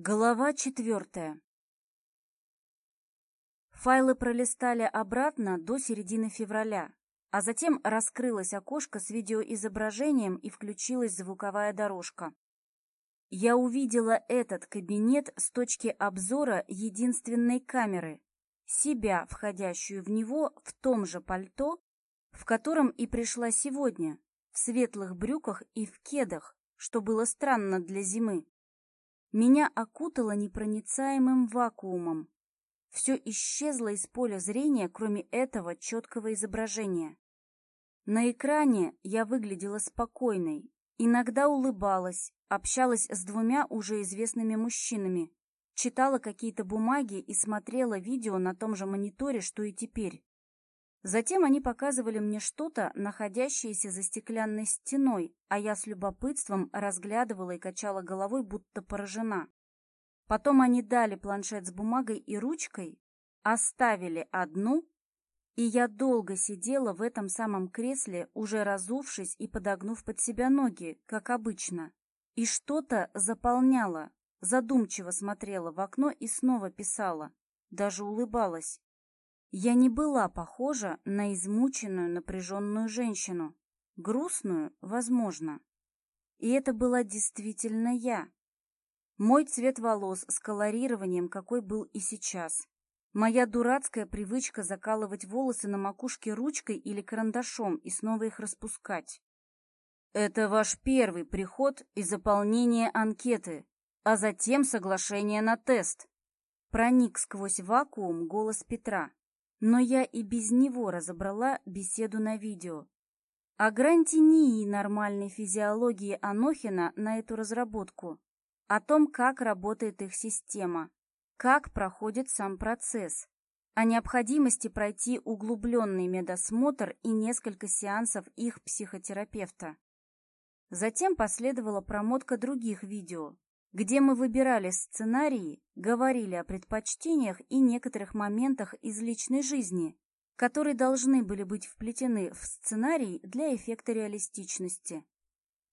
Глава четвертая. Файлы пролистали обратно до середины февраля, а затем раскрылось окошко с видеоизображением и включилась звуковая дорожка. Я увидела этот кабинет с точки обзора единственной камеры, себя, входящую в него в том же пальто, в котором и пришла сегодня, в светлых брюках и в кедах, что было странно для зимы. Меня окутало непроницаемым вакуумом. Все исчезло из поля зрения, кроме этого четкого изображения. На экране я выглядела спокойной, иногда улыбалась, общалась с двумя уже известными мужчинами, читала какие-то бумаги и смотрела видео на том же мониторе, что и теперь. Затем они показывали мне что-то, находящееся за стеклянной стеной, а я с любопытством разглядывала и качала головой, будто поражена. Потом они дали планшет с бумагой и ручкой, оставили одну, и я долго сидела в этом самом кресле, уже разувшись и подогнув под себя ноги, как обычно, и что-то заполняла, задумчиво смотрела в окно и снова писала, даже улыбалась. Я не была похожа на измученную, напряженную женщину. Грустную, возможно. И это была действительно я. Мой цвет волос с колорированием, какой был и сейчас. Моя дурацкая привычка закалывать волосы на макушке ручкой или карандашом и снова их распускать. Это ваш первый приход и заполнение анкеты, а затем соглашение на тест. Проник сквозь вакуум голос Петра но я и без него разобрала беседу на видео. О грантинии нормальной физиологии Анохина на эту разработку, о том, как работает их система, как проходит сам процесс, о необходимости пройти углубленный медосмотр и несколько сеансов их психотерапевта. Затем последовала промотка других видео, где мы выбирали сценарии, говорили о предпочтениях и некоторых моментах из личной жизни, которые должны были быть вплетены в сценарий для эффекта реалистичности.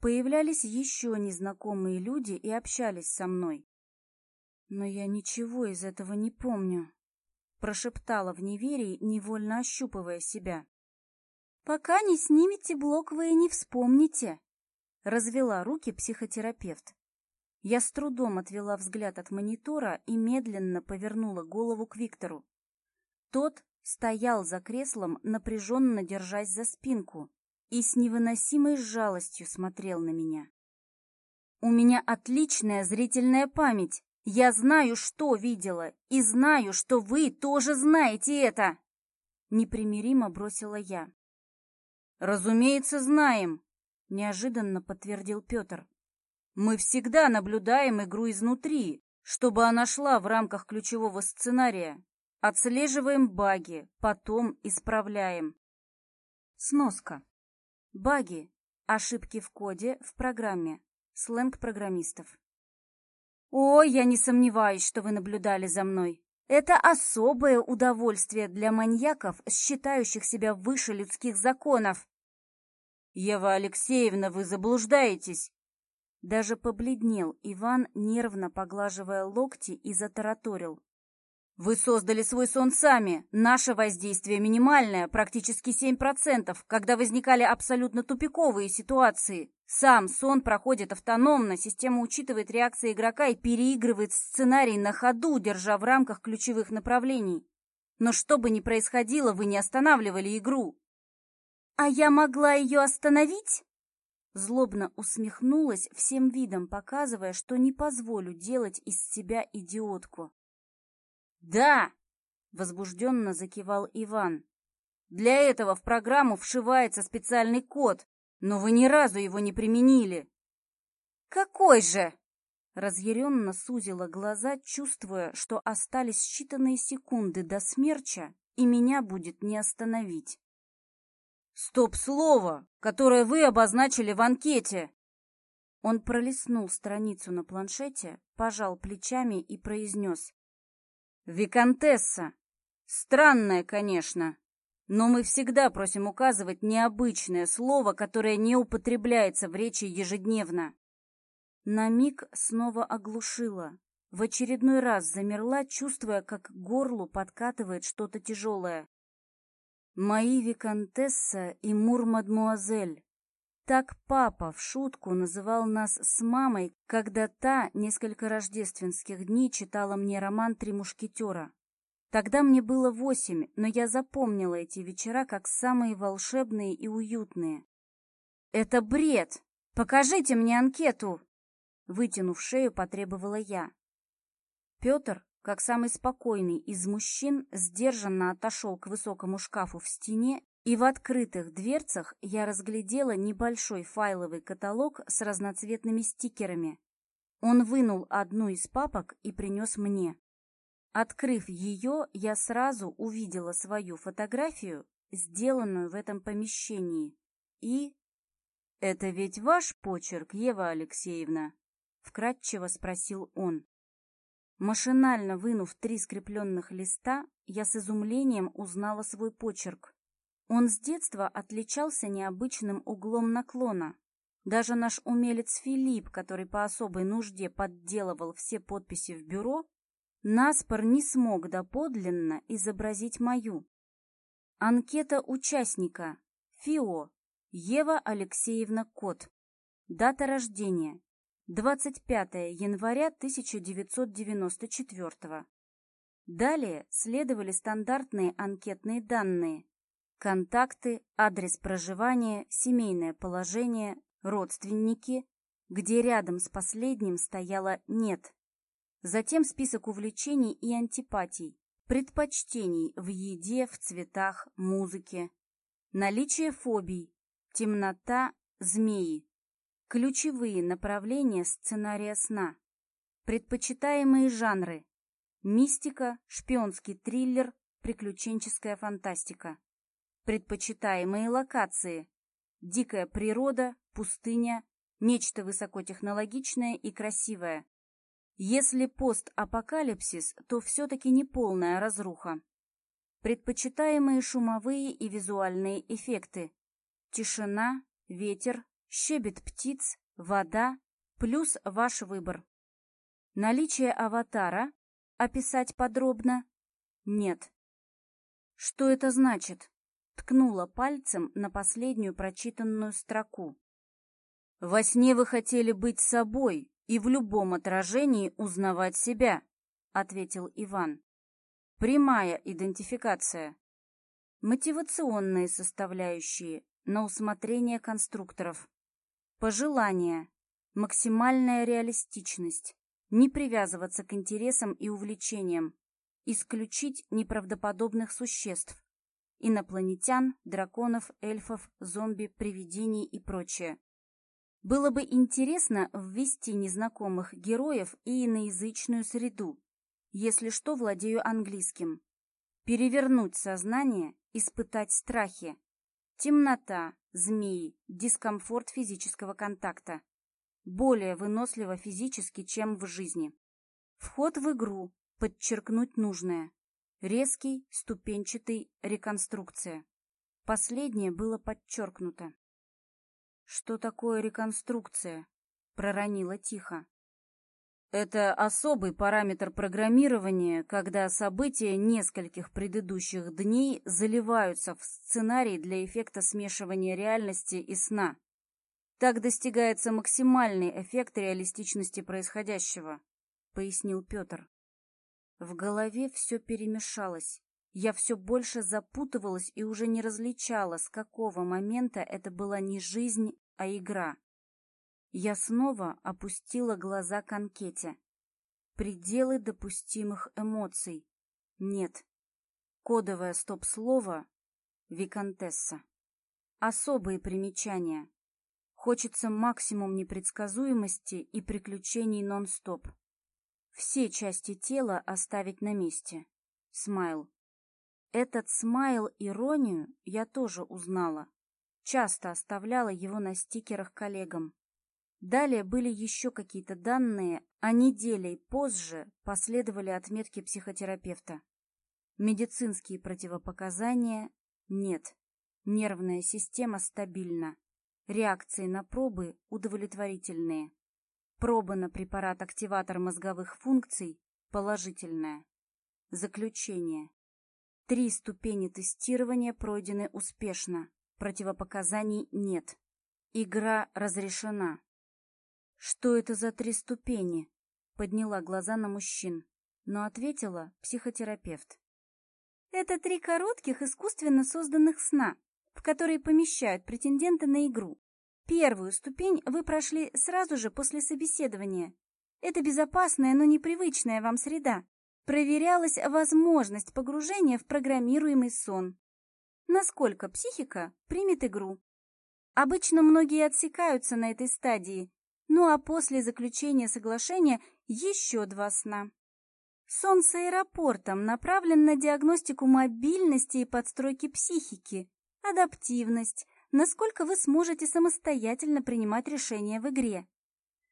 Появлялись еще незнакомые люди и общались со мной. «Но я ничего из этого не помню», — прошептала в неверии, невольно ощупывая себя. «Пока не снимете блок, вы и не вспомните», — развела руки психотерапевт. Я с трудом отвела взгляд от монитора и медленно повернула голову к Виктору. Тот стоял за креслом, напряженно держась за спинку, и с невыносимой жалостью смотрел на меня. «У меня отличная зрительная память. Я знаю, что видела, и знаю, что вы тоже знаете это!» Непримиримо бросила я. «Разумеется, знаем!» — неожиданно подтвердил Петр. Мы всегда наблюдаем игру изнутри, чтобы она шла в рамках ключевого сценария. Отслеживаем баги, потом исправляем. Сноска. Баги – ошибки в коде, в программе. Сленг программистов. О, я не сомневаюсь, что вы наблюдали за мной. Это особое удовольствие для маньяков, считающих себя выше людских законов. Ева Алексеевна, вы заблуждаетесь. Даже побледнел Иван, нервно поглаживая локти, и затараторил. «Вы создали свой сон сами. Наше воздействие минимальное, практически 7%, когда возникали абсолютно тупиковые ситуации. Сам сон проходит автономно, система учитывает реакции игрока и переигрывает сценарий на ходу, держа в рамках ключевых направлений. Но что бы ни происходило, вы не останавливали игру». «А я могла ее остановить?» Злобно усмехнулась, всем видом показывая, что не позволю делать из себя идиотку. «Да!» — возбужденно закивал Иван. «Для этого в программу вшивается специальный код, но вы ни разу его не применили». «Какой же?» Разъяренно сузила глаза, чувствуя, что остались считанные секунды до смерча, и меня будет не остановить. «Стоп, слово, которое вы обозначили в анкете!» Он пролистнул страницу на планшете, пожал плечами и произнес. «Викантесса! Странное, конечно, но мы всегда просим указывать необычное слово, которое не употребляется в речи ежедневно». На миг снова оглушила. В очередной раз замерла, чувствуя, как к горлу подкатывает что-то тяжелое. Мои виконтесса и мур-мадмуазель. Так папа в шутку называл нас с мамой, когда та несколько рождественских дней читала мне роман «Три мушкетера». Тогда мне было восемь, но я запомнила эти вечера как самые волшебные и уютные. «Это бред! Покажите мне анкету!» Вытянув шею, потребовала я. Петр, как самый спокойный из мужчин, сдержанно отошел к высокому шкафу в стене, и в открытых дверцах я разглядела небольшой файловый каталог с разноцветными стикерами. Он вынул одну из папок и принес мне. Открыв ее, я сразу увидела свою фотографию, сделанную в этом помещении. И... «Это ведь ваш почерк, Ева Алексеевна?» — вкратчиво спросил он. Машинально вынув три скрепленных листа, я с изумлением узнала свой почерк. Он с детства отличался необычным углом наклона. Даже наш умелец Филипп, который по особой нужде подделывал все подписи в бюро, Наспор не смог доподлинно изобразить мою. Анкета участника. ФИО. Ева Алексеевна Кот. Дата рождения. 25 января 1994. Далее следовали стандартные анкетные данные. Контакты, адрес проживания, семейное положение, родственники, где рядом с последним стояло «нет». Затем список увлечений и антипатий, предпочтений в еде, в цветах, музыке. Наличие фобий, темнота, змеи, Ключевые направления сценария сна. Предпочитаемые жанры. Мистика, шпионский триллер, приключенческая фантастика. Предпочитаемые локации. Дикая природа, пустыня, нечто высокотехнологичное и красивое. Если постапокалипсис, то все-таки не полная разруха. Предпочитаемые шумовые и визуальные эффекты. Тишина, ветер, щебет птиц, вода, плюс ваш выбор. Наличие аватара описать подробно? Нет. Что это значит? Ткнула пальцем на последнюю прочитанную строку. Во сне вы хотели быть собой и в любом отражении узнавать себя, ответил Иван. Прямая идентификация. Мотивационные составляющие на усмотрение конструкторов. Пожелание. Максимальная реалистичность. Не привязываться к интересам и увлечениям. Исключить неправдоподобных существ. Инопланетян, драконов, эльфов, зомби, привидений и прочее. Было бы интересно ввести незнакомых героев и иноязычную среду. Если что, владею английским. Перевернуть сознание, испытать страхи. Темнота, змеи, дискомфорт физического контакта. Более выносливо физически, чем в жизни. Вход в игру, подчеркнуть нужное. Резкий, ступенчатый, реконструкция. Последнее было подчеркнуто. «Что такое реконструкция?» — проронила тихо. Это особый параметр программирования, когда события нескольких предыдущих дней заливаются в сценарий для эффекта смешивания реальности и сна. Так достигается максимальный эффект реалистичности происходящего, пояснил Петр. В голове все перемешалось. Я все больше запутывалась и уже не различала, с какого момента это была не жизнь, а игра. Я снова опустила глаза к анкете. Пределы допустимых эмоций. Нет. Кодовое стоп-слово Виконтесса. Особые примечания. Хочется максимум непредсказуемости и приключений нон-стоп. Все части тела оставить на месте. Смайл. Этот смайл-иронию я тоже узнала. Часто оставляла его на стикерах коллегам. Далее были еще какие-то данные, а неделей позже последовали отметки психотерапевта. Медицинские противопоказания нет. Нервная система стабильна. Реакции на пробы удовлетворительные. Проба на препарат-активатор мозговых функций положительная. Заключение. Три ступени тестирования пройдены успешно. Противопоказаний нет. Игра разрешена. «Что это за три ступени?» — подняла глаза на мужчин, но ответила психотерапевт. «Это три коротких искусственно созданных сна, в которые помещают претенденты на игру. Первую ступень вы прошли сразу же после собеседования. Это безопасная, но непривычная вам среда. Проверялась возможность погружения в программируемый сон. Насколько психика примет игру?» Обычно многие отсекаются на этой стадии ну а после заключения соглашения еще два сна. Сон с аэропортом направлен на диагностику мобильности и подстройки психики, адаптивность, насколько вы сможете самостоятельно принимать решения в игре.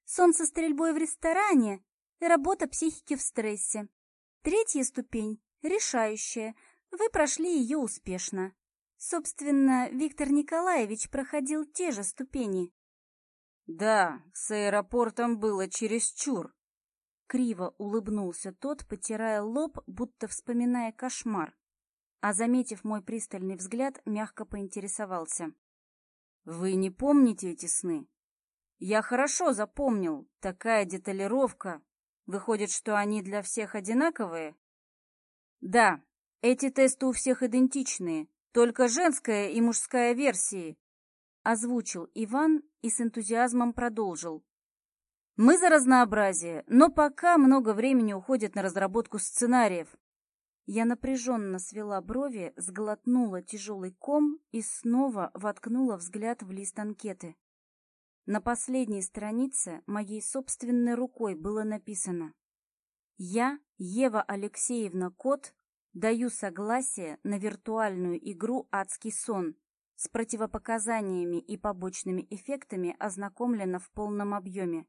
Сон со стрельбой в ресторане работа психики в стрессе. Третья ступень, решающая, вы прошли ее успешно. Собственно, Виктор Николаевич проходил те же ступени. Да, с аэропортом было чересчур. Криво улыбнулся тот, потирая лоб, будто вспоминая кошмар, а, заметив мой пристальный взгляд, мягко поинтересовался. «Вы не помните эти сны?» «Я хорошо запомнил. Такая деталировка. Выходит, что они для всех одинаковые?» «Да, эти тесты у всех идентичные, только женская и мужская версии озвучил Иван и с энтузиазмом продолжил. Мы за разнообразие, но пока много времени уходит на разработку сценариев. Я напряженно свела брови, сглотнула тяжелый ком и снова воткнула взгляд в лист анкеты. На последней странице моей собственной рукой было написано «Я, Ева Алексеевна Кот, даю согласие на виртуальную игру «Адский сон» С противопоказаниями и побочными эффектами ознакомлена в полном объеме.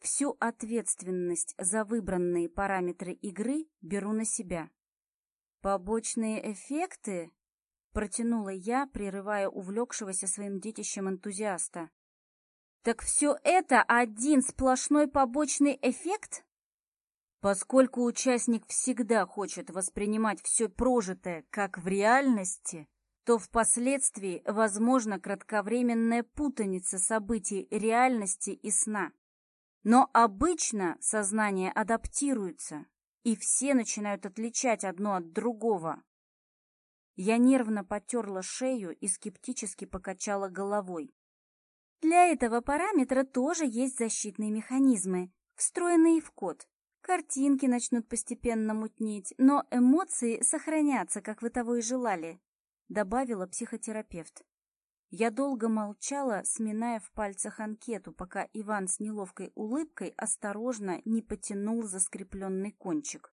Всю ответственность за выбранные параметры игры беру на себя. «Побочные эффекты?» – протянула я, прерывая увлекшегося своим детищем энтузиаста. «Так все это один сплошной побочный эффект?» Поскольку участник всегда хочет воспринимать все прожитое как в реальности, то впоследствии возможна кратковременная путаница событий реальности и сна. Но обычно сознание адаптируется, и все начинают отличать одно от другого. Я нервно потерла шею и скептически покачала головой. Для этого параметра тоже есть защитные механизмы, встроенные в код. Картинки начнут постепенно мутнеть, но эмоции сохранятся, как вы того и желали добавила психотерапевт. Я долго молчала, сминая в пальцах анкету, пока Иван с неловкой улыбкой осторожно не потянул за скрепленный кончик.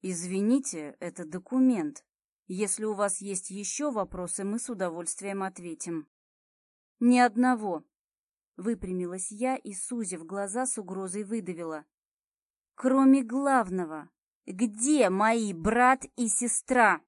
«Извините, это документ. Если у вас есть еще вопросы, мы с удовольствием ответим». «Ни одного!» — выпрямилась я и, сузив глаза, с угрозой выдавила. «Кроме главного, где мои брат и сестра?»